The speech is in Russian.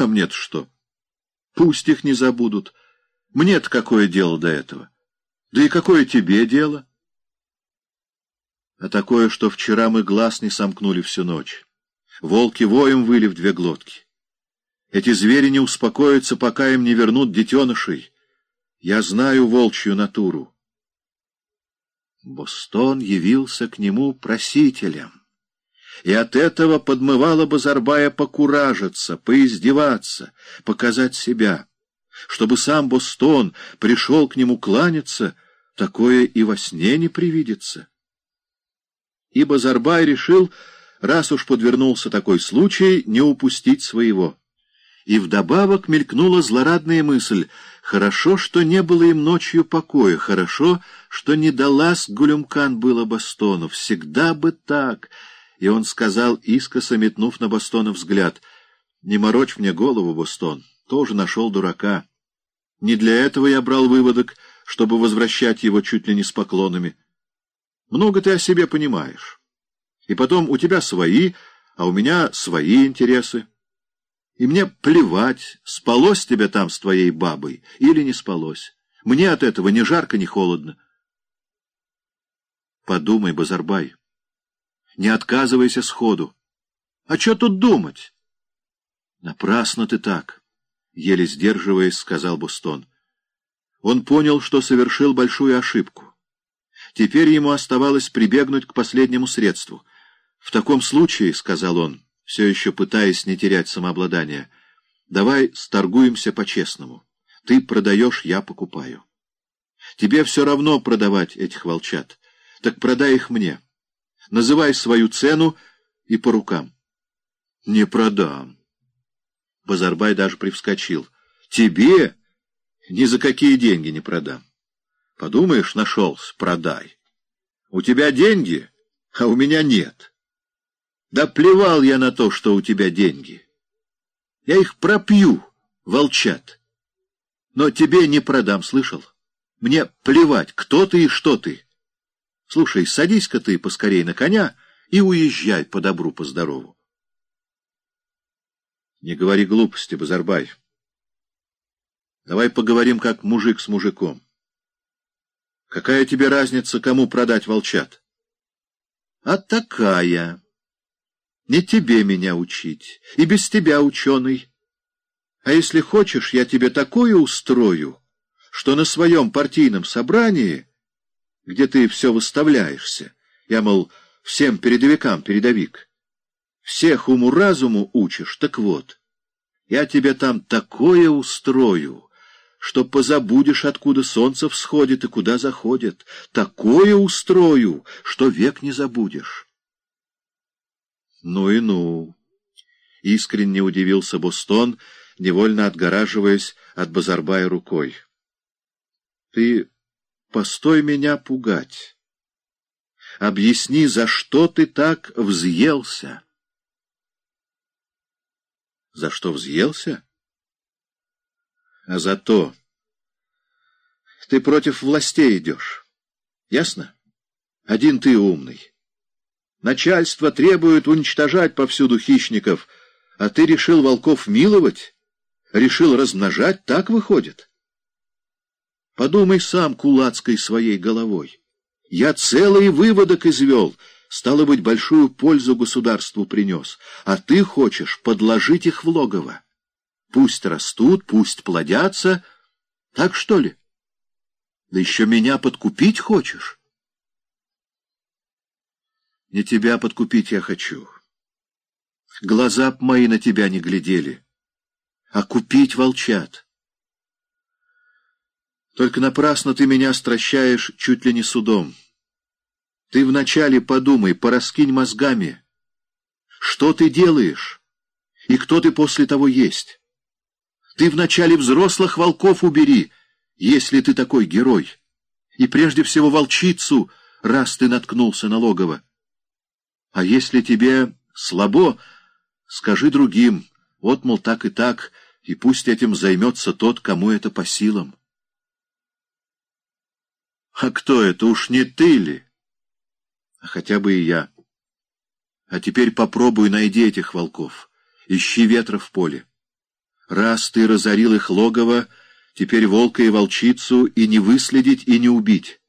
А мне-то что? Пусть их не забудут. Мне-то какое дело до этого? Да и какое тебе дело? А такое, что вчера мы глаз не сомкнули всю ночь. Волки воем выли в две глотки. Эти звери не успокоятся, пока им не вернут детенышей. Я знаю волчью натуру. Бостон явился к нему просителем. И от этого подмывало Базарбая покуражиться, поиздеваться, показать себя. Чтобы сам Бостон пришел к нему кланяться, такое и во сне не привидится. И Базарбай решил, раз уж подвернулся такой случай, не упустить своего. И вдобавок мелькнула злорадная мысль. Хорошо, что не было им ночью покоя, хорошо, что не далась Гулюмкан было Бастону. Всегда бы так. И он сказал, искоса метнув на Бастона взгляд, «Не морочь мне голову, Бастон, тоже нашел дурака. Не для этого я брал выводок, чтобы возвращать его чуть ли не с поклонами. Много ты о себе понимаешь. И потом у тебя свои, а у меня свои интересы. И мне плевать, спалось тебе там с твоей бабой или не спалось. Мне от этого ни жарко, ни холодно. Подумай, Базарбай. Не отказывайся сходу. А что тут думать? Напрасно ты так, — еле сдерживаясь, сказал Бустон. Он понял, что совершил большую ошибку. Теперь ему оставалось прибегнуть к последнему средству. В таком случае, — сказал он, — все еще пытаясь не терять самообладание. «Давай сторгуемся по-честному. Ты продаешь, я покупаю. Тебе все равно продавать этих волчат. Так продай их мне. Называй свою цену и по рукам». «Не продам». Базарбай даже привскочил. «Тебе ни за какие деньги не продам. Подумаешь, нашелся, продай. У тебя деньги, а у меня нет». Да плевал я на то, что у тебя деньги. Я их пропью, волчат. Но тебе не продам, слышал? Мне плевать, кто ты и что ты. Слушай, садись-ка ты поскорей на коня и уезжай по добру, по здорову. Не говори глупости, Базарбай. Давай поговорим, как мужик с мужиком. Какая тебе разница, кому продать волчат? А такая... Не тебе меня учить, и без тебя, ученый. А если хочешь, я тебе такое устрою, что на своем партийном собрании, где ты все выставляешься, я, мол, всем передовикам передовик, всех уму-разуму учишь, так вот, я тебе там такое устрою, что позабудешь, откуда солнце всходит и куда заходит, такое устрою, что век не забудешь. «Ну и ну!» — искренне удивился Бостон, невольно отгораживаясь от Базарбая рукой. «Ты постой меня пугать. Объясни, за что ты так взъелся?» «За что взъелся?» «А за то. Ты против властей идешь. Ясно? Один ты умный». Начальство требует уничтожать повсюду хищников, а ты решил волков миловать? Решил размножать? Так выходит? Подумай сам кулацкой своей головой. Я целый выводок извел, стало быть, большую пользу государству принес, а ты хочешь подложить их в логово. Пусть растут, пусть плодятся. Так что ли? Да еще меня подкупить хочешь? Не тебя подкупить я хочу. Глаза б мои на тебя не глядели. А купить волчат. Только напрасно ты меня стращаешь чуть ли не судом. Ты вначале подумай, пораскинь мозгами. Что ты делаешь? И кто ты после того есть? Ты вначале взрослых волков убери, если ты такой герой. И прежде всего волчицу, раз ты наткнулся на логово. А если тебе слабо, скажи другим, вот, мол, так и так, и пусть этим займется тот, кому это по силам. А кто это, уж не ты ли? А хотя бы и я. А теперь попробуй найди этих волков, ищи ветра в поле. Раз ты разорил их логово, теперь волка и волчицу и не выследить, и не убить.